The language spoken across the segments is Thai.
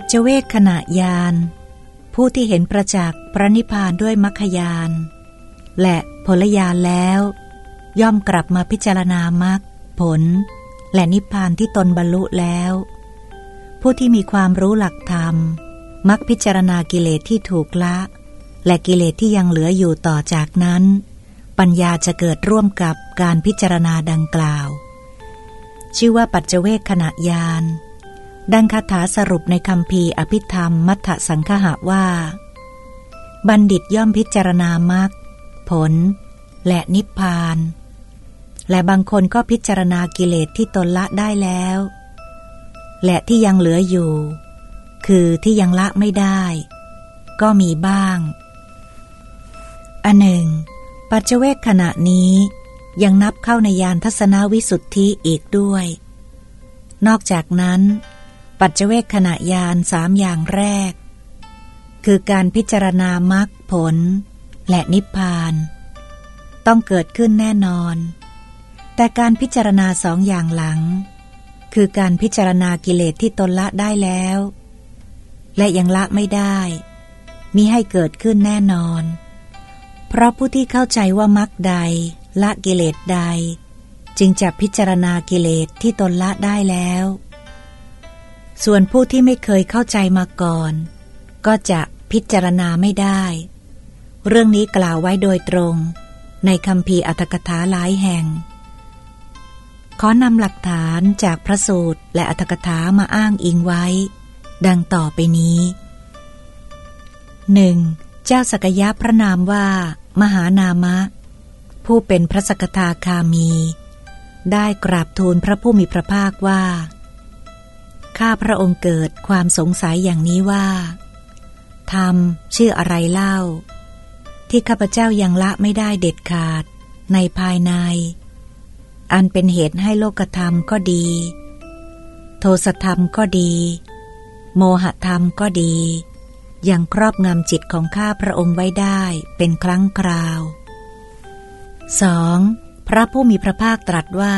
ปัจเจเวกขณะยาน ผู้ที่เห็นประจักษ์พระนิพพานด้วยมัคคยาน และผลยานแล้ว ย่อมกลับมาพิจารณามรรคผล และนิพพานที่ตนบรรลุแล้ว ผู้ที่มีความรู้หลักธรรม มักพิจารณากิเลสที่ถูกละ และกิเลสที่ยังเหลืออยู่ต่อจากนั้น ปัญญาจะเกิดร่วมกับการพิจารณาดังกล่าว ชื่อว่าปัจเจเวกขณะยาน ดังคาถาสรุปในคำพีอภิธรรมมัทธสังคหะว่า บัณฑิตย่อมพิจารณามรรคผล และนิพพาน และบางคนก็พิจารณากิเลสที่ตนละได้แล้ว และที่ยังเหลืออยู่ คือที่ยังละไม่ได้ ก็มีบ้าง อันหนึ่ง ปัจเจเวกขณะนี้ยังนับเข้าในยานทัศนวิสุทธิอีกด้วย นอกจากนั้น ปัจเจเวกขณะยานสามอย่างแรก คือการพิจารณามรรคผล และนิพพาน ต้องเกิดขึ้นแน่นอน แต่การพิจารณาสองอย่างหลัง คือการพิจารณากิเลสที่ตนละได้แล้ว และยังละไม่ได้มิให้เกิดขึ้นแน่นอน เพราะผู้ที่เข้าใจว่ามรรคใด ละกิเลสใด จึงจะพิจารณากิเลสที่ตนละได้แล้ว ส่วนผู้ที่ไม่เคยเข้าใจมาก่อน ก็จะพิจารณาไม่ได้ เรื่องนี้กล่าวไว้โดยตรง ในคำพีอัตถกถาหลายแห่ง ขอนำหลักฐานจากพระสูตรและอัตถกถามาอ้างอิงไว้ ดังต่อไปนี้หนึ่งเจ้าสกยะพระนามว่า มหานามะ ผู้เป็นพระสกทาคามี ได้กราบทูลพระผู้มีพระภาคว่า ข้าพระองค์เกิดความสงสัยอย่างนี้ว่า ธรรมชื่ออะไรเล่า ที่ข้าพเจ้ายังละไม่ได้เด็ดขาดในภายใน อันเป็นเหตุให้โลกธรรมก็ดี โทสธรรมก็ดี โมหธรรมก็ดียังครอบงำจิตของข้าพระองค์ไว้ได้เป็นครั้งคราว 2. พระผู้มีพระภาคตรัสว่า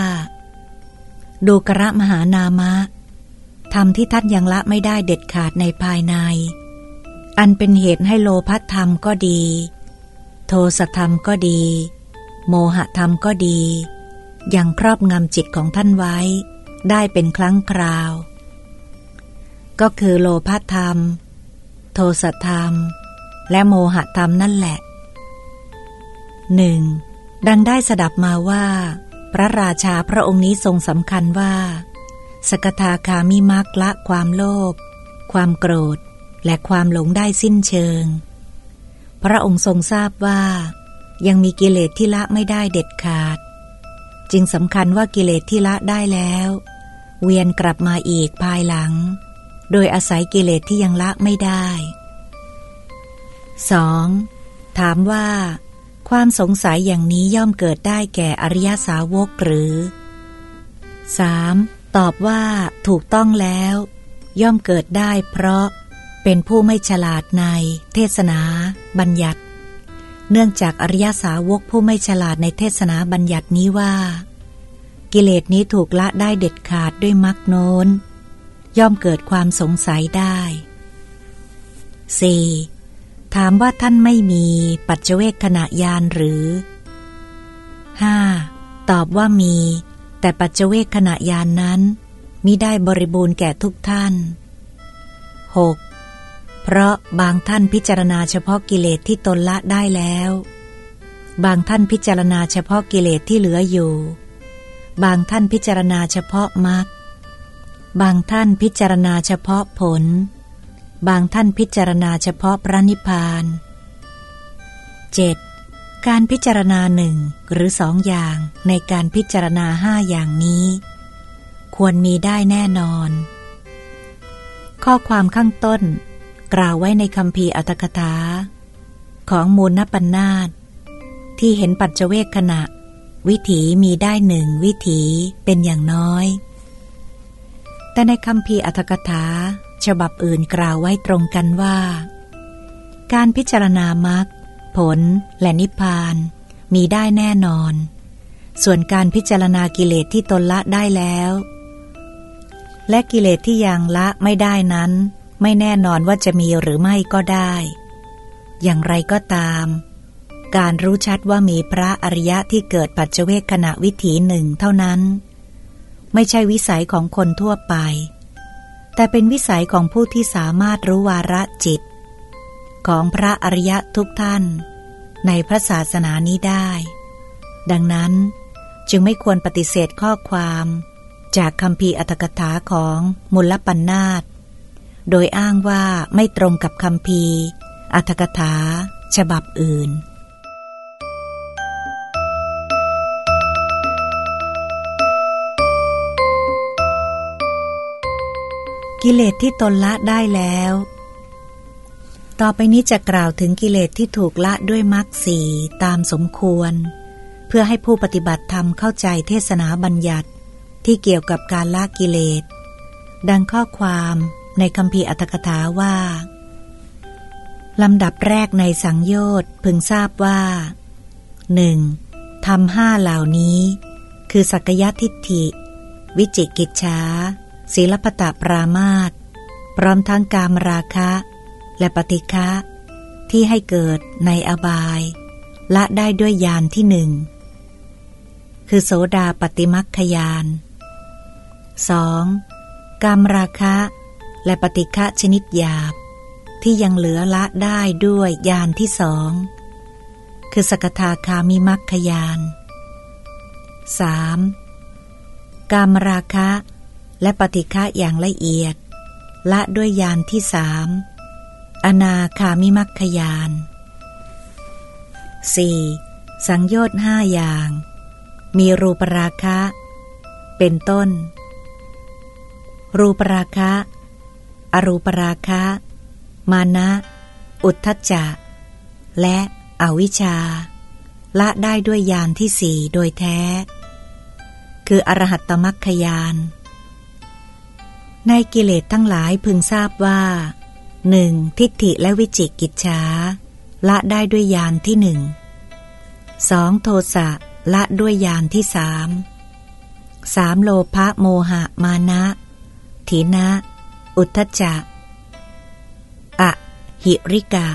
ดูกระมหานามะ ธรรมที่ท่านยังละไม่ได้เด็ดขาดในภายใน อันเป็นเหตุให้โลภธรรมก็ดี โทสธรรมก็ดี โมหธรรมก็ดี ยังครอบงำจิตของท่านไว้ ได้เป็นครั้งคราว ก็คือโลภธรรม โทสธรรม และโมหธรรมนั่นแหละหนึ่งดังได้สดับมาว่า พระราชาพระองค์นี้ทรงสำคัญว่า สกทาคามิมักละความโลภ ความโกรธ และความหลงได้สิ้นเชิง พระองค์ทรงทราบว่า ยังมีกิเลสที่ละไม่ได้เด็ดขาด จึงสำคัญว่ากิเลสที่ละได้แล้ว เวียนกลับมาอีกภายหลัง โดยอาศัยกิเลสที่ยังละไม่ได้ 2. ถามว่า ความสงสัยอย่างนี้ย่อมเกิดได้แก่อริยสาวกหรือ 3. ตอบว่าถูกต้องแล้ว ย่อมเกิดได้เพราะเป็นผู้ไม่ฉลาดในเทศนาบัญญัติ เนื่องจากอริยสาวกผู้ไม่ฉลาดในเทศนาบัญญัตินี้ว่า กิเลสนี้ถูกละได้เด็ดขาดด้วยมรรคโน้น ย่อมเกิดความสงสัยได้ 4. ถามว่าท่านไม่มีปัจเจเวกขณะยานหรือ 5. ตอบว่ามี แต่ปัจเจเวกขณะยานนั้นมิได้บริบูรณ์แก่ทุกท่าน 6. เพราะบางท่านพิจารณาเฉพาะกิเลสที่ตนละได้แล้ว บางท่านพิจารณาเฉพาะกิเลสที่เหลืออยู่ บางท่านพิจารณาเฉพาะมรรค บางท่านพิจารณาเฉพาะผล บางท่านพิจารณาเฉพาะพระนิพพาน 7. การพิจารณาหนึ่งหรือสองอย่างในการพิจารณาห้าอย่างนี้ ควรมีได้แน่นอน ข้อความข้างต้น กล่าวไว้ในคำพีอัตถกถา ของมูลนปัญนาตที่เห็นปัจเจเวกขณะ วิถีมีได้หนึ่งวิถีเป็นอย่างน้อย แต่ในคำพีอัตถกถา ฉบับอื่นกล่าวไว้ตรงกันว่า การพิจารณามรรค ผลและนิพพาน มีได้แน่นอน ส่วนการพิจารณากิเลสที่ตนละได้แล้ว และกิเลสที่ยังละไม่ได้นั้น ไม่แน่นอนว่าจะมีหรือไม่ก็ได้ อย่างไรก็ตาม การรู้ชัดว่ามีพระอริยะที่เกิดปัจเจเวกขณะวิถีหนึ่งเท่านั้น ไม่ใช่วิสัยของคนทั่วไป แต่เป็นวิสัยของผู้ที่สามารถรู้วาระจิต ของพระอริยะทุกท่าน ในพระศาสนานี้ได้ ดังนั้นจึงไม่ควรปฏิเสธข้อความ จากคำพีอัตถกถาของมุลปัญนาตโดยอ้างว่าไม่ตรงกับคำพีอัตถกถาฉบับอื่นกิเลสที่ตนละได้แล้ว ต่อไปนี้จะกล่าวถึงกิเลสที่ถูกละด้วยมรรคสีตามสมควร เพื่อให้ผู้ปฏิบัติธรรมเข้าใจเทศนาบัญญัติที่เกี่ยวกับการละกิเลส ดังข้อความในคำพีอัตถกถาว่าลำดับแรกในสังโยชน์พึงทราบว่าหนึ่งทำห้าเหล่านี้ คือสักยทิฏฐิ วิจิกิจฉาศีลปตะปรามาตพร้อมทั้งกามราคะ และปฏิฆะที่ให้เกิดในอบาย ละได้ด้วยยานที่หนึ่ง คือโสดาปฏิมัคคยาน 2. กามราคะ และปฏิฆะชนิดหยาบ ที่ยังเหลือละได้ด้วยยานที่สอง คือสกทาคามิมัคคยาน 3. กามราคะ และปฏิฆะอย่างละเอียด ละด้วยยานที่สาม อนาคามิมัคคยาน 4. สังโยชน์ห้าอย่าง มีรูปราคะ เป็นต้น รูปราคะ อรูปราคะ มานะ อุทธจักและอวิชชา ละได้ด้วยยานที่สี่โดยแท้ คืออรหัตตมัคคยานในกิเลสทั้งหลายพึงทราบว่า หนึ่งทิฏฐิและวิจิกิจฉาละได้ด้วยยานที่หนึ่งสองโทสะละด้วยยานที่สามสามโลภะโมหะมานะถีนะ อุทจะอะหิริกะ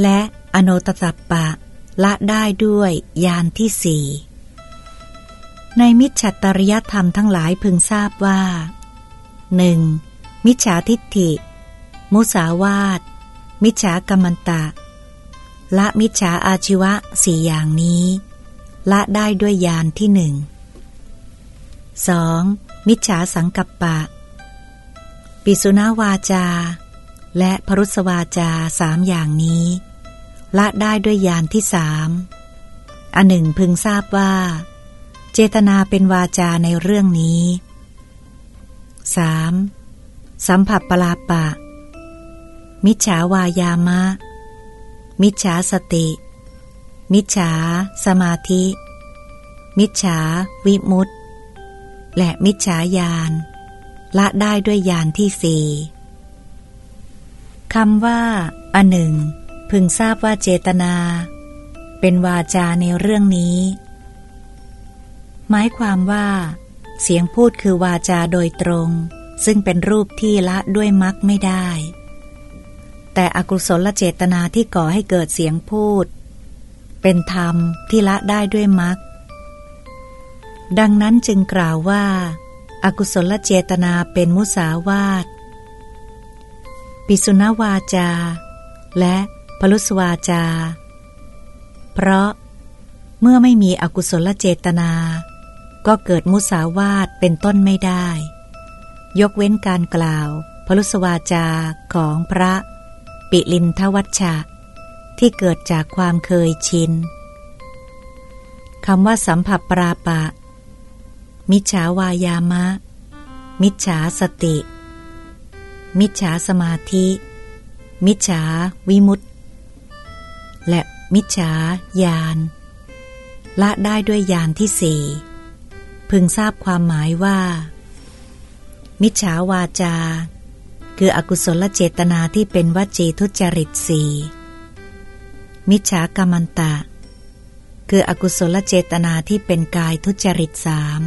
และอโนตสัปปะ ละได้ด้วยยานที่สี่ในมิจฉัตริยธรรมทั้งหลายพึงทราบว่าหนึ่งมิจฉาทิฏฐิ มุสาวาตมิจฉากรรมตะ ละมิจฉาอาชีวะสี่อย่างนี้ ละได้ด้วยยานที่หนึ่งสองมิจฉาสังกัปปะ ปิสุนาวาจา และพรุสวาจาสามอย่างนี้ ละได้ด้วยยานที่สามอันหนึ่งพึงทราบว่า เจตนาเป็นวาจาในเรื่องนี้ 3. สัมผัสปลาปะ มิจฉาวายามะ มิจฉาสติ มิจฉาสมาธิ มิจฉาวิมุตติ และมิจฉาญาณละได้ด้วยยานที่สี่คำว่า อันหนึ่ง พึงทราบว่าเจตนา เป็นวาจาในเรื่องนี้ หมายความว่า เสียงพูดคือวาจาโดยตรง ซึ่งเป็นรูปที่ละด้วยมักไม่ได้ แต่อกุศลเจตนาที่ก่อให้เกิดเสียงพูด เป็นธรรมที่ละได้ด้วยมักดังนั้นจึงกล่าวว่า อากุศลเจตนาเป็นมุสาวาตปิสุนวาจา และพลุสวาจา เพราะเมื่อไม่มีอกุศลเจตนา ก็เกิดมุสาวาตเป็นต้นไม่ได้ ยกเว้นการกล่าวพลุสวาจาของพระ ปิลินทวัชชะ ที่เกิดจากความเคยชินคำว่าสัมผัสปราปะ มิจฉาวายามะ มิจฉาสติ มิจฉาสมาธิ มิจฉาวิมุตติ และมิจฉาญาณละได้ด้วยญาณที่สี่พึงทราบความหมายว่า มิจฉาวาจา คืออกุศลเจตนาที่เป็นวจีทุจริตสี่มิจฉากรรมันตะ คืออกุศลเจตนาที่เป็นกายทุจริตสาม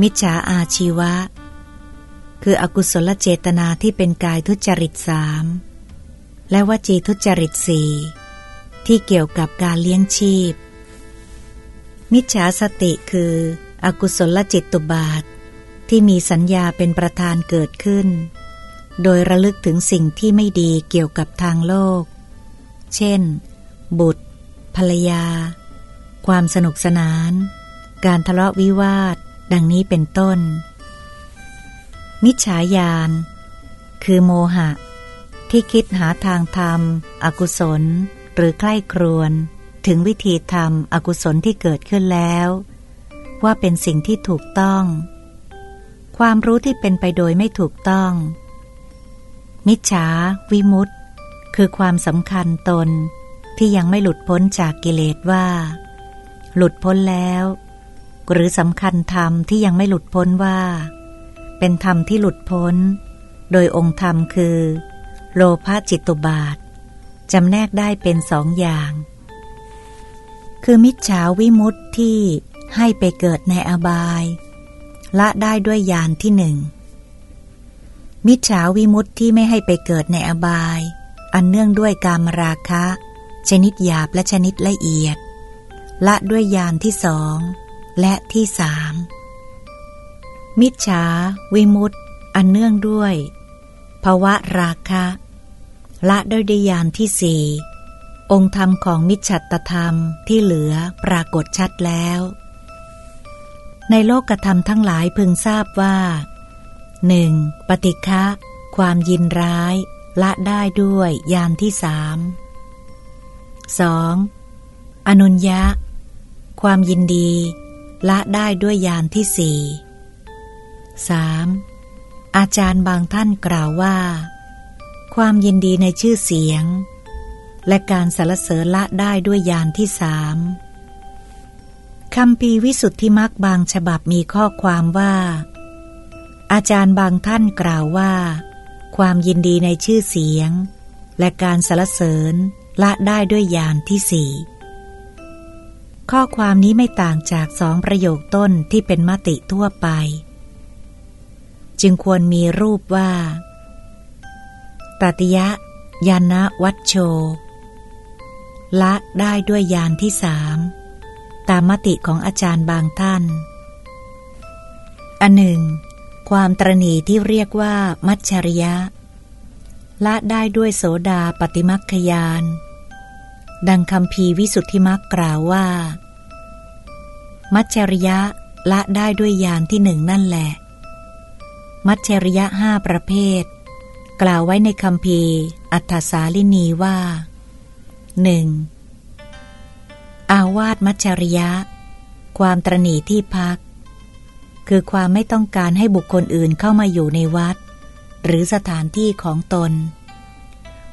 มิจฉาอาชีวะ คืออกุศลเจตนาที่เป็นกายทุจริตสามและวจีทุจริตสี่ที่เกี่ยวกับการเลี้ยงชีพ มิจฉาสติคือ อกุศลจิตตุบาท ที่มีสัญญาเป็นประธานเกิดขึ้น โดยระลึกถึงสิ่งที่ไม่ดีเกี่ยวกับทางโลก เช่น บุตร ภรรยา ความสนุกสนาน การทะเลาะวิวาท ดังนี้เป็นต้น มิจฉาญาณ คือโมหะ ที่คิดหาทางทำอกุศล หรือใกล้ครวนถึงวิธีทำอกุศลที่เกิดขึ้นแล้ว ว่าเป็นสิ่งที่ถูกต้อง ความรู้ที่เป็นไปโดยไม่ถูกต้อง มิจฉาวิมุตต์คือความสำคัญตนที่ยังไม่หลุดพ้นจากกิเลสว่า หลุดพ้นแล้ว หรือสำคัญธรรมที่ยังไม่หลุดพ้นว่า เป็นธรรมที่หลุดพ้น โดยองค์ธรรมคือ โลภะจิตตุบาทจำแนกได้เป็นสองอย่าง คือมิจฉาวิมุตติที่ให้ไปเกิดในอบาย ละได้ด้วยยานที่หนึ่ง มิจฉาวิมุตติที่ไม่ให้ไปเกิดในอบาย อันเนื่องด้วยกามราคะ ชนิดหยาบและชนิดละเอียด ละด้วยยานที่สองและที่สามมิจฉาวิมุตติ อันเนื่องด้วยภาวะราคะ ละด้วยดยานที่สี่องค์ธรรมของมิจฉัตธรรมที่เหลือปรากฏชัดแล้ว ในโลกธรรมทั้งหลายพึงทราบว่าหนึ่งปฏิฆะความยินร้าย ละได้ด้วยยานที่สามสองอนุญญะ ความยินดี ละได้ด้วยยานที่สี่สามอาจารย์บางท่านกล่าวว่า ความยินดีในชื่อเสียง และการสรรเสริญละได้ด้วยยานที่สาม คำพีวิสุทธิมักบางฉบับมีข้อความว่า อาจารย์บางท่านกล่าวว่า ความยินดีในชื่อเสียง และการสรรเสริญละได้ด้วยยานที่สี่ข้อความนี้ไม่ต่างจากสองประโยคต้นที่เป็นมติทั่วไป จึงควรมีรูปว่า ตติยะยานะวัชโช ละได้ด้วยยานที่สาม ตามมติของอาจารย์บางท่าน อันหนึ่ง ความตรณีที่เรียกว่า มัชชริยะ ละได้ด้วยโสดาปฏิมักขยาน ดังคำพีวิสุทธิมักกล่าวว่า มัชชริยะละได้ด้วยยานที่หนึ่งนั่นแหละ มัชชริยะห้าประเภท กล่าวไว้ในคำพีอัฏฐสาลินีว่าหนึ่ง อาวาสมัชริยะ ความตรณีที่พัก คือความไม่ต้องการให้บุคคลอื่นเข้ามาอยู่ในวัด หรือสถานที่ของตน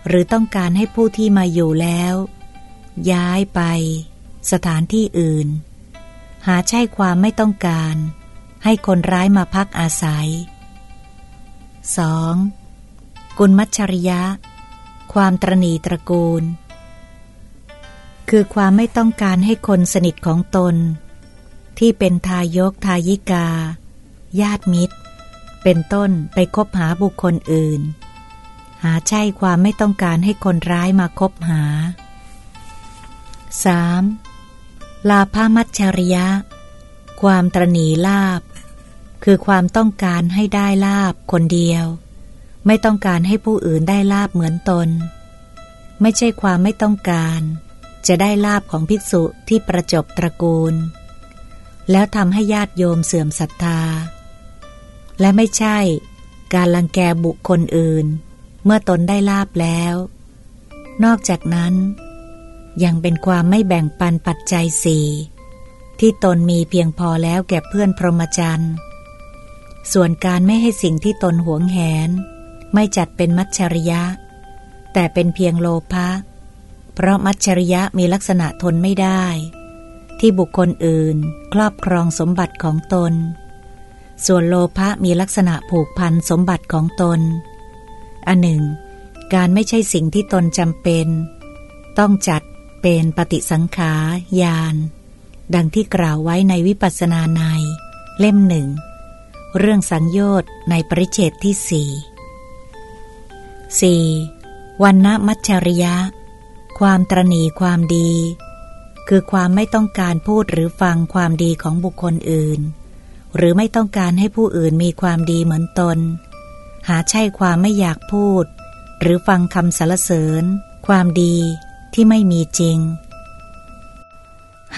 หรือต้องการให้ผู้ที่มาอยู่แล้ว ย้ายไป สถานที่อื่น หาใช่ความไม่ต้องการ ให้คนร้ายมาพักอาศัย 2. กุลมัชริยะ ความตรณีตระกูล คือความไม่ต้องการให้คนสนิทของตน ที่เป็นทายกทายิกา ญาติมิตร เป็นต้นไปคบหาบุคคลอื่น หาใช่ความไม่ต้องการให้คนร้ายมาคบหา 3. ลาภมัชริยะ ความตรณีลาบ คือความต้องการให้ได้ลาบคนเดียว ไม่ต้องการให้ผู้อื่นได้ลาบเหมือนตน ไม่ใช่ความไม่ต้องการ จะได้ลาบของภิกษุที่ประจบตระกูล แล้วทำให้ญาติโยมเสื่อมศรัทธา และไม่ใช่การลังแกบุคคลอื่น เมื่อตนได้ลาบแล้ว นอกจากนั้น ยังเป็นความไม่แบ่งปันปัจจัยสี่ที่ตนมีเพียงพอแล้วแก่เพื่อนพรหมจรรย์ ส่วนการไม่ให้สิ่งที่ตนหวงแหน ไม่จัดเป็นมัจฉริยะ แต่เป็นเพียงโลภะ เพราะมัจฉริยะมีลักษณะทนไม่ได้ ที่บุคคลอื่นครอบครองสมบัติของตน ส่วนโลภะมีลักษณะผูกพันสมบัติของตน อันหนึ่ง การไม่ใช่สิ่งที่ตนจำเป็น ต้องจัดเป็นปฏิสังขายาน ดังที่กล่าวไว้ในวิปัสสนาใน เล่มหนึ่ง เรื่องสังโยชน์ในปริเฉตที่สี่สี่วันณมัจฉริยะ ความตรณีความดี คือความไม่ต้องการพูดหรือฟังความดีของบุคคลอื่น หรือไม่ต้องการให้ผู้อื่นมีความดีเหมือนตน หาใช่ความไม่อยากพูด หรือฟังคำสรรเสริญ ความดีที่ไม่มีจริง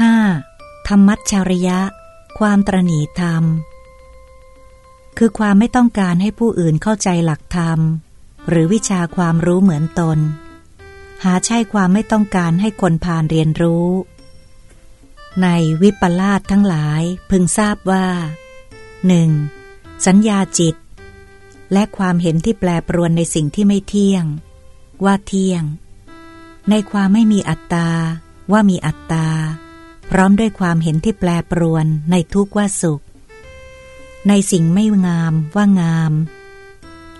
5. ธรรมัจฉริยะ ความตรณีธรรม คือความไม่ต้องการให้ผู้อื่นเข้าใจหลักธรรม หรือวิชาความรู้เหมือนตน หาใช่ความไม่ต้องการให้คนผ่านเรียนรู้ ในวิปลาสทั้งหลายพึงทราบว่า 1. สัญญาจิต และความเห็นที่แปรปรวนในสิ่งที่ไม่เที่ยง ว่าเที่ยง ในความไม่มีอัตตา ว่ามีอัตตา พร้อมด้วยความเห็นที่แปรปรวนในทุกว่าสุข ในสิ่งไม่งามว่างาม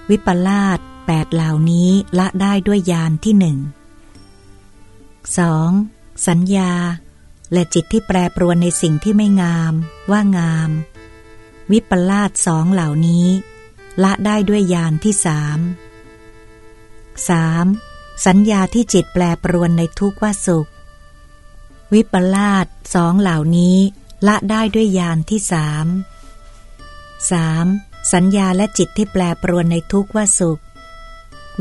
วิปลาสแปดเหล่านี้ละได้ด้วยญาณที่หนึ่ง สองสัญญา และจิตที่แปรปรวนในสิ่งที่ไม่งาม ว่างาม วิปลาสสองเหล่านี้ ละได้ด้วยญาณที่สามสามสัญญาที่จิตแปรปรวนในทุกว่าสุข วิปลาสสองเหล่านี้ ละได้ด้วยญาณที่สามสามสัญญาและจิตที่แปรปรวนในทุกว่าสุข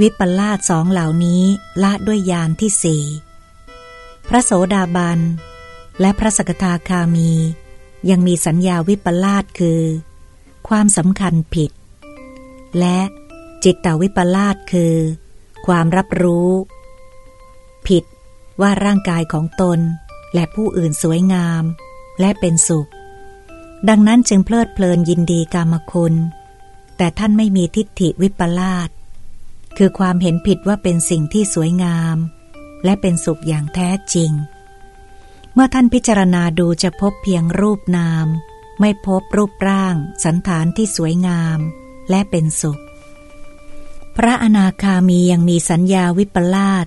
วิปลาสสองเหล่านี้ ละด้วยญาณที่สี่ พระโสดาบัน และพระสกทาคามี ยังมีสัญญาวิปลาสคือ ความสำคัญผิด และจิตตวิปลาสคือ ความรับรู้ ผิดว่าร่างกายของตนและผู้อื่นสวยงามและเป็นสุข ดังนั้นจึงเพลิดเพลินยินดีกามคุณ แต่ท่านไม่มีทิฏฐิวิปลาสคือความเห็นผิดว่าเป็นสิ่งที่สวยงาม และเป็นสุขอย่างแท้จริง เมื่อท่านพิจารณาดูจะพบเพียงรูปนาม ไม่พบรูปร่าง สันฐานที่สวยงาม และเป็นสุข พระอนาคามียังมีสัญญาวิปลาส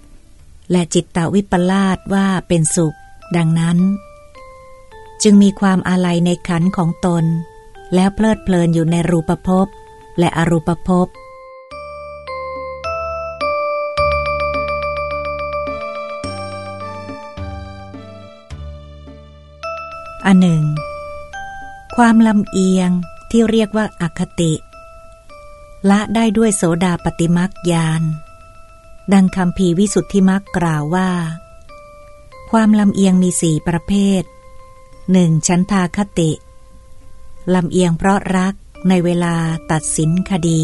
และจิตตวิปลาสว่าเป็นสุข ดังนั้น จึงมีความอาลัยในขันของตน แล้วเพลิดเพลินอยู่ในรูปภพและอรูปภพ อันหนึ่ง ความลำเอียงที่เรียกว่าอาคติ ละได้ด้วยโสดาปฏิมักยานดังคำพีวิสุทธิมักกล่าวว่า ความลำเอียงมีสี่ประเภทหนึ่งชันทาคติลำเอียงเพราะรักในเวลาตัดสินคดี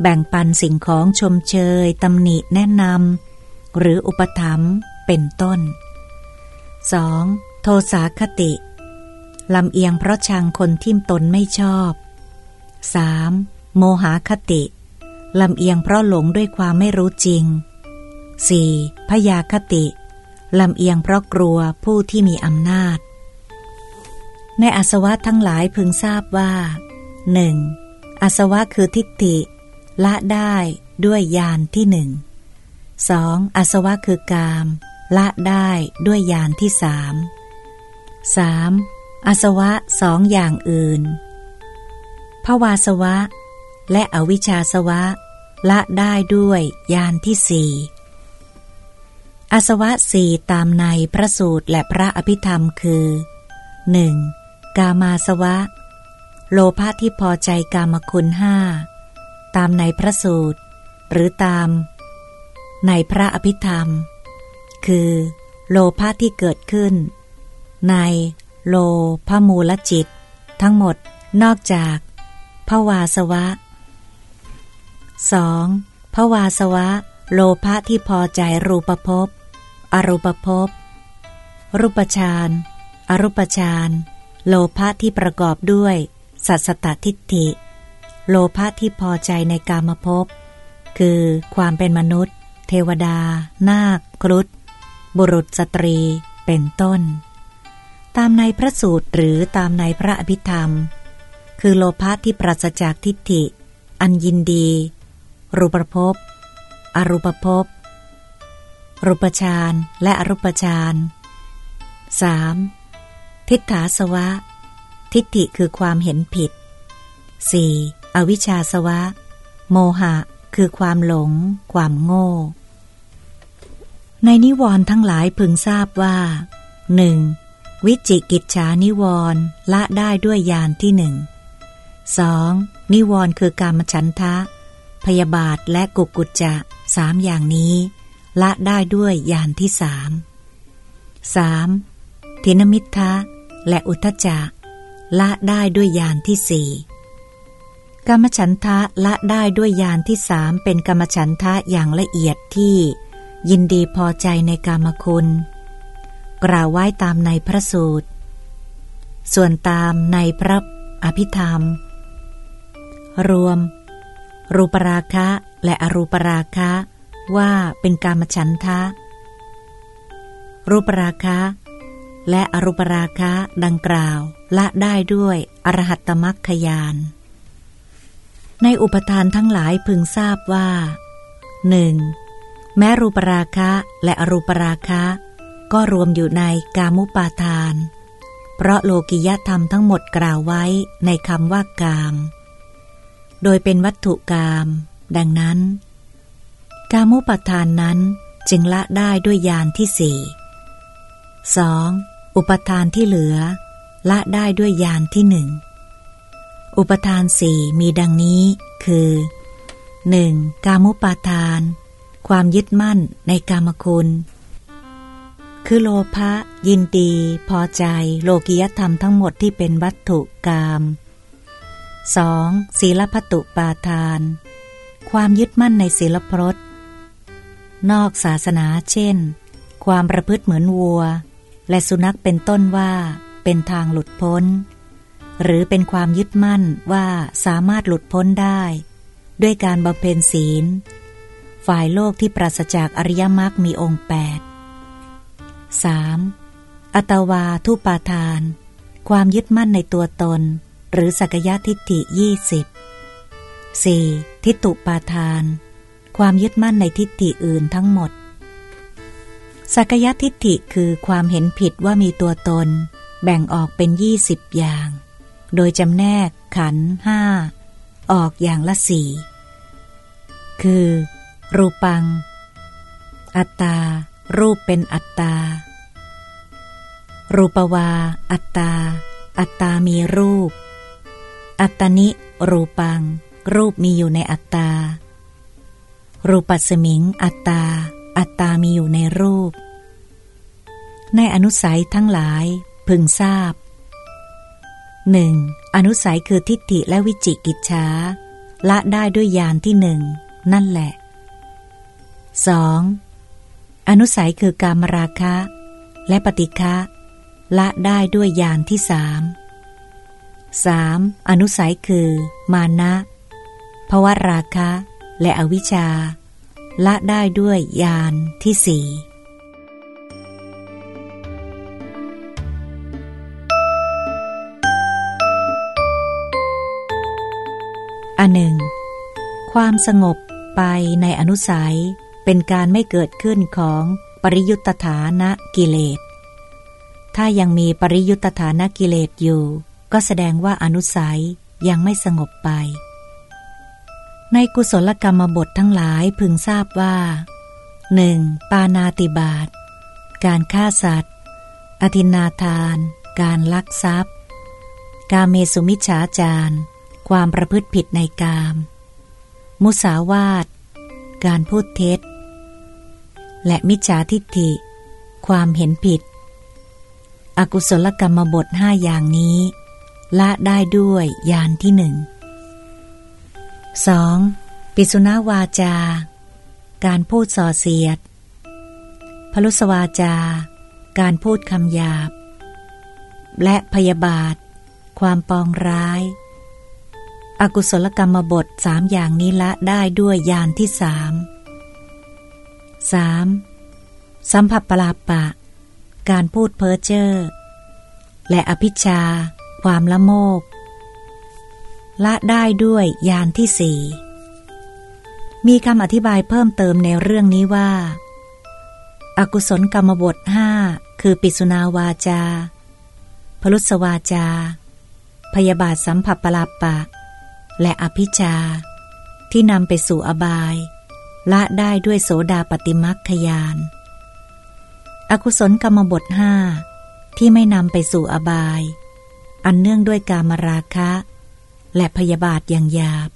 แบ่งปันสิ่งของชมเชยตำหนิแนะนำหรืออุปถัมภ์เป็นต้น 2. โทสาคติ ลำเอียงเพราะชังคนทิมตนไม่ชอบ 3. โมหาคติ ลำเอียงเพราะหลงด้วยความไม่รู้จริง 4. พยาคติ ลำเอียงเพราะกลัวผู้ที่มีอำนาจ ในอาสวะทั้งหลายพึงทราบว่าหนึ่งอาสวะคือทิฏฐิ ละได้ด้วยยานที่หนึ่งสองอาสวะคือกาม ละได้ด้วยยานที่สาม สามอาสวะสองอย่างอื่นภวาสวะ และอวิชชาสวะ ละได้ด้วยยานที่สี่อาสวะสี่ตามในพระสูตรและพระอภิธรรมคือ 1. กามาสวะ โลภะที่พอใจกามคุณห้าตามในพระสูตร หรือตาม ในพระอภิธรรม คือ โลภะที่เกิดขึ้น ในโลภมูลจิต ทั้งหมดนอกจากภวาสวะ 2. ภวาสวะ โลภะที่พอใจรูปภพ อรูปภพ รูปฌาน อรูปฌาน โลภะที่ประกอบด้วย สัตสตทิฏฐิ โลภะที่พอใจในกามภพ คือความเป็นมนุษย์ เทวดา นาค ครุฑ บุรุษสตรี เป็นต้น ตามในพระสูตรหรือตามในพระอภิธรรม คือโลภะที่ปราศจากทิฏฐิ อันยินดี รูปภพอรูปภพรูปฌานและอรูปฌาน 3. ทิฏฐาสวะ ทิฏฐิคือความเห็นผิด 4. อวิชชาสวะ โมหะ คือความหลง ความโง่ ในนิวรณ์ทั้งหลายพึงทราบว่า 1. วิจิกิจฉานิวรณ์ละได้ด้วยญาณที่หนึ่ง 2. นิวรณ์คือการมฉันทะ พยาบาทและกุกุจจะสามอย่างนี้ ละได้ด้วยญาณที่สาม 3. ทินมิทะและอุทจจะละได้ด้วยญาณที่สี่กรรมฉันทะละได้ด้วยญาณที่สามเป็นกรรมฉันทะอย่างละเอียดที่ ยินดีพอใจในกรรมคุณ กล่าวไว้ตามในพระสูตร ส่วนตามในพระอภิธรรม รวม รูปราคะและอรูปราคะว่าเป็นกรรมฉันทะ รูปราคะ และอรูปราคะดังกล่าวละได้ด้วยอรหัตตมัคคยาน ในอุปทานทั้งหลายพึงทราบว่าหนึ่งแม้รูปราคะและอรูปราคะ ก็รวมอยู่ในกามุปาทาน เพราะโลกิยธรรมทั้งหมดกล่าวไว้ในคำว่ากาม โดยเป็นวัตถุกาม ดังนั้น กามุปาทานนั้นจึงละได้ด้วยยานที่สี่สองอุปทานที่เหลือ ละได้ด้วยยานที่หนึ่งอุปทานสี่มีดังนี้คือ 1. กามุปาทาน ความยึดมั่นในกามคุณ คือโลภะยินดี พอใจ โลกิยธรรมทั้งหมดที่เป็นวัตถุกาม 2. ศีลพัตุปาทาน ความยึดมั่นในศีลพรตนอกศาสนาเช่น ความประพฤติเหมือนวัว และสุนัขเป็นต้นว่า เป็นทางหลุดพ้น หรือเป็นความยึดมั่นว่าสามารถหลุดพ้นได้ ด้วยการบำเพ็ญศีล ฝ่ายโลกที่ปราศจากอริยมรรคมีองค์แปด 3. อัตวาทุปาทาน ความยึดมั่นในตัวตน หรือสักยะทิฏฐิยี่สิบ 4. ทิฏฐุปาทาน ความยึดมั่นในทิฏฐิอื่นทั้งหมด สักยะทิฏฐิคือความเห็นผิดว่ามีตัวตน แบ่งออกเป็นยี่สิบอย่าง โดยจำแนกขันห้าออกอย่างละสี่คือ รูปัง อัตตา รูปเป็นอัตตา รูปวา อัตตา อัตตามีรูป อัตตนิ รูปัง รูปมีอยู่ในอัตตา รูปัสมิง อัตตา อัตตามีอยู่ในรูป ในอนุสัยทั้งหลาย พึงทราบหนึ่งอนุสัยคือทิฏฐิและวิจิกิจฉาละได้ด้วยยานที่หนึ่งนั่นแหละ 2. อนุสัยคือการมราคะ และปฏิฆะละได้ด้วยยานที่สาม 3. อนุสัยคือ มานะภวราคะ และอวิชชา ละได้ด้วยยานที่สี่อันหนึ่ง ความสงบไปในอนุสัย เป็นการไม่เกิดขึ้นของปริยุตฐานะกิเลส ถ้ายังมีปริยุตฐานะกิเลสอยู่ ก็แสดงว่าอนุสัยยังไม่สงบไป ในกุศลกรรมบททั้งหลายพึงทราบว่า 1. ปานาติบาต การฆ่าสัตว์ อธินาทาน การลักทรัพย์ กาเมสุมิชฌาจารความประพฤติผิดในกาม มุสาวาท การพูดเท็จ และมิจฉาทิฏฐิ ความเห็นผิด อกุศลกรรมบทห้าอย่างนี้ ละได้ด้วยยานที่หนึ่ง 2. ปิสุนาวาจา การพูดส่อเสียด พลุสวาจา การพูดคำหยาบ และพยาบาท ความปองร้าย อกุศลกรรมบทสามอย่างนี้ละได้ด้วยยานที่สาม 3. สัมผัสปลาปะ การพูดเพ้อเจ้อและอภิชา ความละโมบละได้ด้วยยานที่สี่มีคำอธิบายเพิ่มเติมในเรื่องนี้ว่า อากุศลกรรมบทห้าคือปิสุนาวาจา พลุสวาจา พยาบาทสัมผัสปลาปะ และอภิชา ที่นำไปสู่อบาย ละได้ด้วยโสดาปฏิมักขยาน อกุศลกรรมบทห้าที่ไม่นำไปสู่อบาย อันเนื่องด้วยกามราคะ และพยาบาทอย่างหยาบ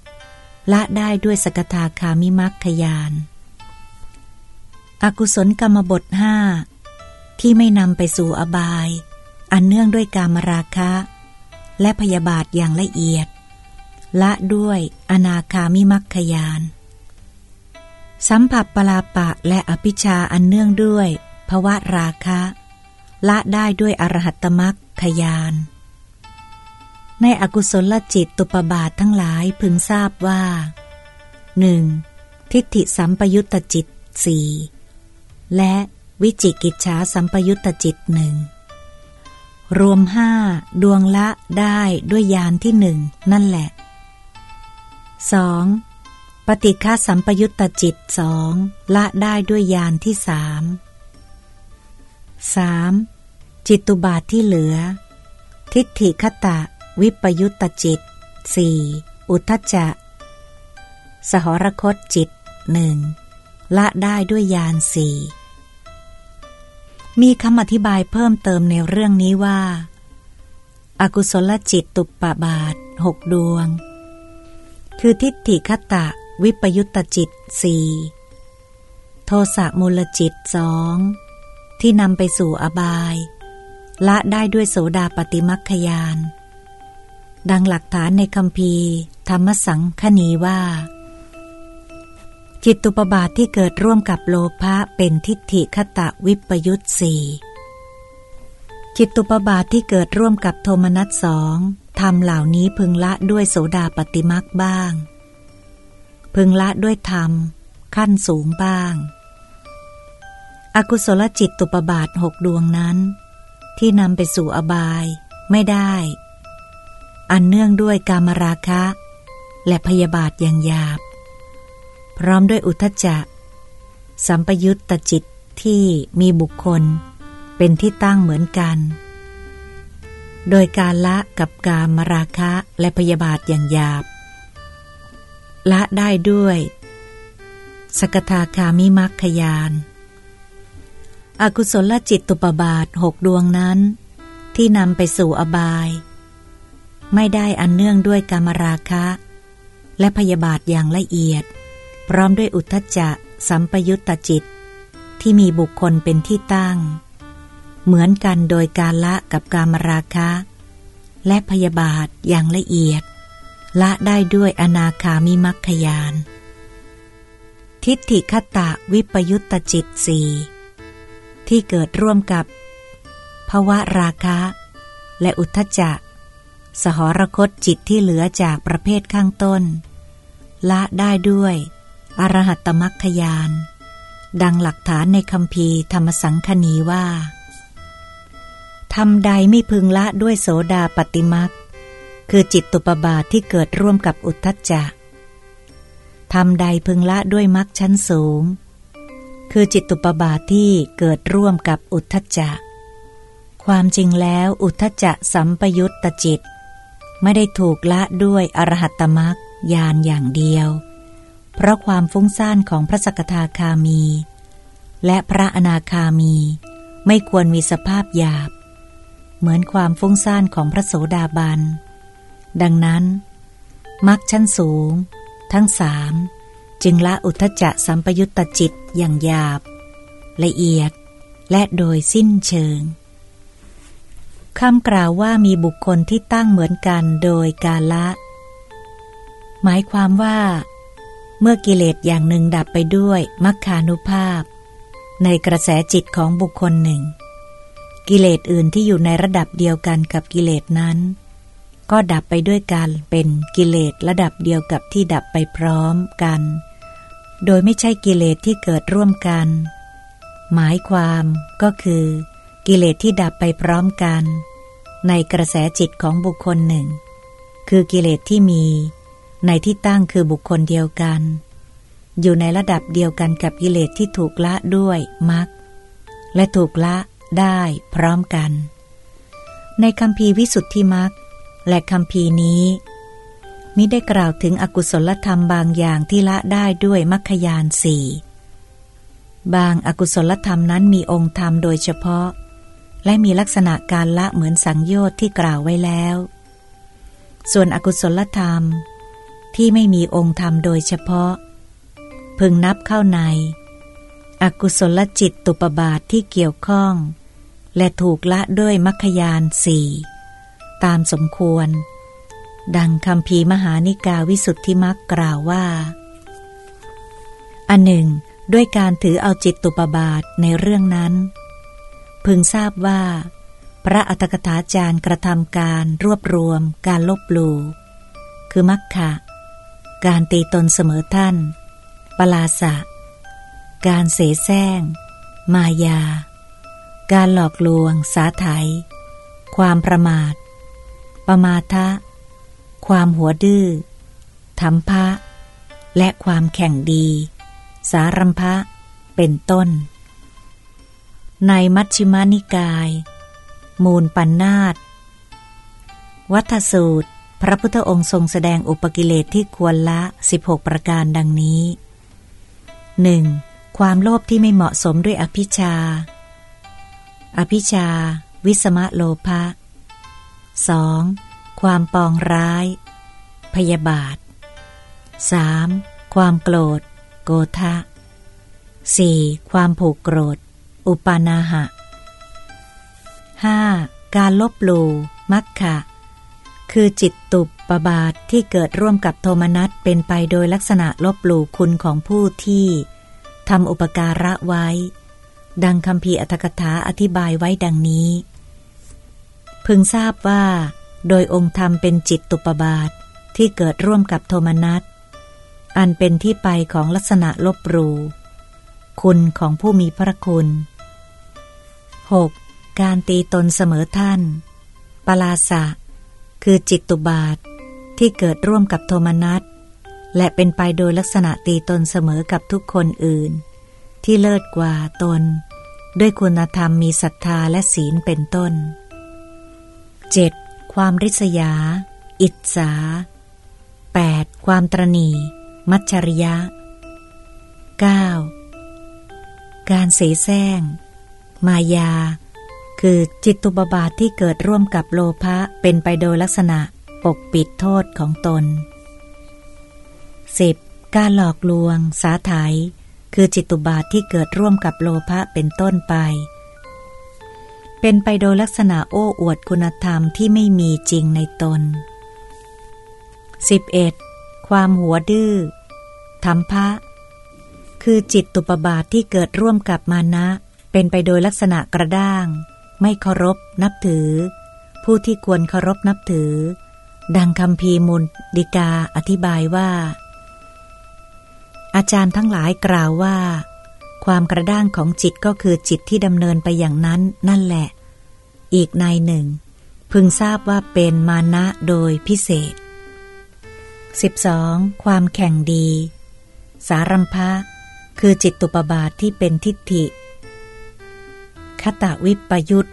ละได้ด้วยสกทาคามิมักขยาน อกุศลกรรมบทห้าที่ไม่นำไปสู่อบาย อันเนื่องด้วยกามราคะ และพยาบาทอย่างละเอียด ละด้วยอนาคามิมักขยาน สัมผัสปลาปะและอภิชาอันเนื่องด้วยภวะราคะ ละได้ด้วยอรหัตมักขยาน ในอกุศลจิตตุปบาททั้งหลายพึงทราบว่า 1. ทิฏฐิสัมปยุตตจิตสี่และวิจิกิจฉาสัมปยุตตจิตหนึ่งรวมห้าดวงละได้ด้วยยานที่หนึ่งนั่นแหละ 2. ปฏิฆาสัมปยุตตจิตสองละได้ด้วยยานที่สาม 3. จิตตุบาทที่เหลือ ทิฏฐิคตะ วิปยุตตจิตสี่อุทจจะ สหรคตจิตหนึ่งละได้ด้วยยานสี่มีคำอธิบายเพิ่มเติมในเรื่องนี้ว่า อากุศลจิตตุปปาบาทหกดวง คือทิฏฐิคตะ วิปยุตตจิตสี่โทสะมูลจิตสองที่นำไปสู่อบาย ละได้ด้วยโสดาปฏิมัคคยาน ดังหลักฐานในคำพีธรรมสังคณีว่า จิตตุปบาทที่เกิดร่วมกับโลภะเป็นทิฏฐิคตะวิปยุตสี่จิตตุปบาทที่เกิดร่วมกับโทมนัสสองทำเหล่านี้พึงละด้วยโสดาปฏิมักบ้าง พึงละด้วยธรรม ขั้นสูงบ้างอกุศลจิตตุปบาทหกดวงนั้น ที่นำไปสู่อบายไม่ได้ อันเนื่องด้วยกามราคะ และพยาบาทอย่างหยาบ พร้อมด้วยอุทจจะ สัมปยุตตจิตที่มีบุคคลเป็นที่ตั้งเหมือนกัน โดยการละกับกามราคะและพยาบาทอย่างหยาบ ละได้ด้วย สกทาคามิมักขยานอากุศลจิตตุปบาทหกดวงนั้น ที่นำไปสู่อบาย ไม่ได้อันเนื่องด้วยกามราคะ และพยาบาทอย่างละเอียด พร้อมด้วยอุทจจะสัมปยุตตจิต ที่มีบุคคลเป็นที่ตั้ง เหมือนกันโดยการละกับการมราคะ และพยาบาทอย่างละเอียด ละได้ด้วยอนาคามิมัคคยาน ทิฏฐิคตะวิปยุตตจิตสี่ที่เกิดร่วมกับภวะราคะ และอุทจจะสหรคตจิตที่เหลือจากประเภทข้างต้น ละได้ด้วย อรหัตตมัคคยาน ดังหลักฐานในคำพีธรรมสังคณีว่าทำใดไม่พึงละด้วยโสดาปฏิมัก คือจิตตุปบาทที่เกิดร่วมกับอุทธัจจะทำใดพึงละด้วยมักชั้นสูง คือจิตตุปบาทที่เกิดร่วมกับอุทธัจจะความจริงแล้วอุทธัจจะสัมปยุตตจิต ไม่ได้ถูกละด้วยอรหัตตมักยานอย่างเดียว เพราะความฟุ้งซ่านของพระสกทาคามี และพระอนาคามี ไม่ควรมีสภาพหยาบ เหมือนความฟุ้งซ่านของพระโสดาบัน ดังนั้นมักชั้นสูง ทั้งสามจึงละอุทจจะสัมปยุตตจิตอย่างหยาบ ละเอียดและโดยสิ้นเชิงคำกล่าวว่ามีบุคคลที่ตั้งเหมือนกันโดยกาละ หมายความว่า เมื่อกิเลสอย่างหนึ่งดับไปด้วยมัคคานุภาพ ในกระแสจิตของบุคคลหนึ่ง กิเลสอื่นที่อยู่ในระดับเดียวกันกับกิเลสนั้น ก็ดับไปด้วยกันเป็นกิเลสระดับเดียวกับที่ดับไปพร้อมกัน โดยไม่ใช่กิเลสที่เกิดร่วมกัน หมายความก็คือ กิเลสที่ดับไปพร้อมกัน ในกระแสจิตของบุคคลหนึ่ง คือกิเลสที่มี ในที่ตั้งคือบุคคลเดียวกัน อยู่ในระดับเดียวกันกับกิเลสที่ถูกละด้วยมรรคและถูกละได้พร้อมกัน ในคำพีวิสุทธิมรรค และคำพีนี้มิได้กล่าวถึงอกุศลธรรมบางอย่างที่ละได้ด้วยมัคคยานสี่บางอากุศลธรรมนั้นมีองค์ธรรมโดยเฉพาะ และมีลักษณะการละเหมือนสังโยชน์ที่กล่าวไว้แล้ว ส่วนอกุศลธรรมที่ไม่มีองค์ธรรมโดยเฉพาะ พึงนับเข้าใน อกุศลจิตตุปบาทที่เกี่ยวข้อง และถูกละด้วยมัคคยานสี่ ตามสมควร ดังคำพีมหานิกาวิสุทธิมักกล่าวว่า อันหนึ่ง ด้วยการถือเอาจิตตุปบาทในเรื่องนั้น พึงทราบว่า พระอัตถกถาจารย์กระทำการรวบรวมการลบหลู่คือมักขะ การตีตนเสมอท่าน ปลาสะ การเสแสร้ง มายา การหลอกลวง สาไถ ความประมาท ประมาทะ ความหัวดื้อธรรมภะ และความแข่งดี สารัมภะ เป็นต้น ในมัชฌิมานิกาย มูลปัญนนาต วัฏสูตร พระพุทธองค์ทรงแสดงอุปกิเลสที่ควรละ 16 ประการดังนี้ 1. ความโลภที่ไม่เหมาะสมด้วยอภิชา อภิชา วิสมะโลภะ 2. ความปองร้าย พยาบาท 3. ความโกรธ โกทะ 4. ความผูกโกรธ อุปานาหะ 5. การลบหลูมักขะคือจิตตุปปบาทที่เกิดร่วมกับโทมนัสเป็นไปโดยลักษณะลบหลู่คุณของผู้ที่ทำอุปการะไว้ ดังคำพีอัตถกถาอธิบายไว้ดังนี้ พึงทราบว่า โดยองค์ธรรมเป็นจิตตุปบาท ที่เกิดร่วมกับโทมนัส อันเป็นที่ไปของลักษณะลบหลู่คุณของผู้มีพระคุณ 6. การตีตนเสมอท่าน ปลาสะ คือจิตตุบาท ที่เกิดร่วมกับโทมนัส และเป็นไปโดยลักษณะตีตนเสมอกับทุกคนอื่น ที่เลิศกว่าตน ด้วยคุณธรรมมีศรัทธาและศีลเป็นต้น 7. ความริษยา อิจฉา 8. ความตรณี มัจฉริยะ 9. การเสแสร้ง มายา คือจิตตุบบาทที่เกิดร่วมกับโลภะเป็นไปโดยลักษณะปกปิดโทษของตน 10. การหลอกลวง สาไถคือจิตตุบาทที่เกิดร่วมกับโลภะเป็นต้นไป เป็นไปโดยลักษณะโอ้อวดคุณธรรมที่ไม่มีจริงในตน 11. ความหัวดื้อธรรมภะคือจิตตุปบาทที่เกิดร่วมกับมานะ เป็นไปโดยลักษณะกระด้าง ไม่เคารพ นับถือ ผู้ที่ควรเคารพนับถือ ดังคำพีมุลดิกาอธิบายว่า อาจารย์ทั้งหลายกล่าวว่า ความกระด้างของจิตก็คือจิตที่ดำเนินไปอย่างนั้นนั่นแหละ อีกในหนึ่ง พึงทราบว่าเป็นมานะโดยพิเศษ 12. ความแข่งดี สารัมภะคือจิตตุปบาทที่เป็นทิฏฐิ คตะวิปยุต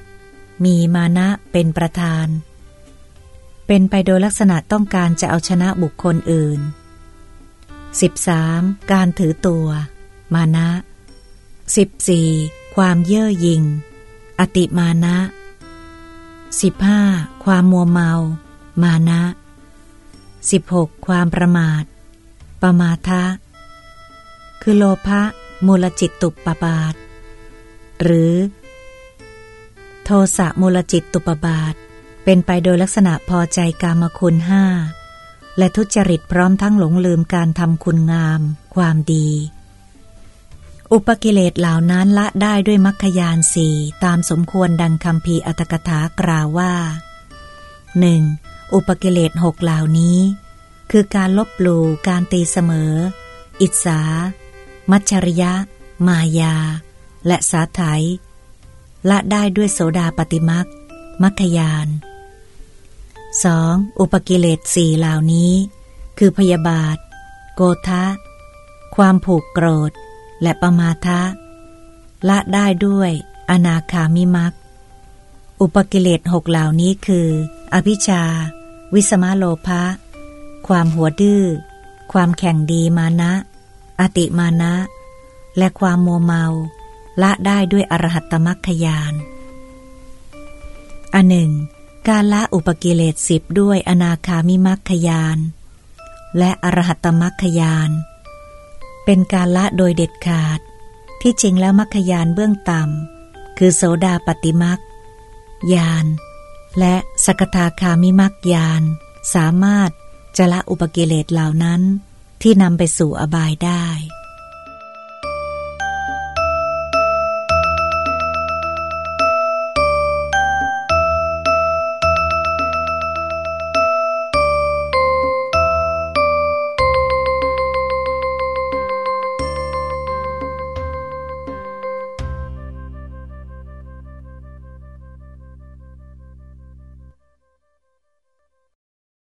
มีมานะเป็นประธาน เป็นไปโดยลักษณะต้องการจะเอาชนะบุคคลอื่น 13. การถือตัว มานะ 14. ความเย่อหยิ่ง อติมานะ 15. ความมัวเมา มานะ 16. ความประมาท ปมาทะ คือโลภะมูลจิตตุปปบาท หรือ โทสะมูลจิตตุปบาท เป็นไปโดยลักษณะพอใจกามคุณห้าและทุจริตพร้อมทั้งหลงลืมการทำคุณงาม ความดี อุปกิเลสเหล่านั้นละได้ด้วยมัคคยานสี่ตามสมควรดังคำพีอัตกถากล่าวว่าหนึ่งอุปกิเลสหกเหล่านี้ คือการลบหลู่การตีเสมอ อิสา มัชริยะ มายา และสาไถละได้ด้วยโสดาปฏิมักมัคคยาน 2. อุปกิเลสสี่เหล่านี้ คือพยาบาท โกทะ ความผูกโกรธ และปมาทะ ละได้ด้วย อนาคามิมักอุปกิเลสหกเหล่านี้คือ อภิชา วิสมาโลภะความหัวดื้อ ความแข่งดีมานะ อติมานะ และความโมเมา ละได้ด้วยอรหัตตมัคคยานอันหนึ่ง การละอุปกิเลสสิบด้วยอนาคามิมัคคยาน และอรหัตตมัคคยาน เป็นการละโดยเด็ดขาด ที่จริงแล้วมรรคยานเบื้องต่ำคือโสดาปฏิมัคยาน และสกทาคามิมัคยาน สามารถจะละอุปกิเลสเหล่านั้นที่นำไปสู่อบายได้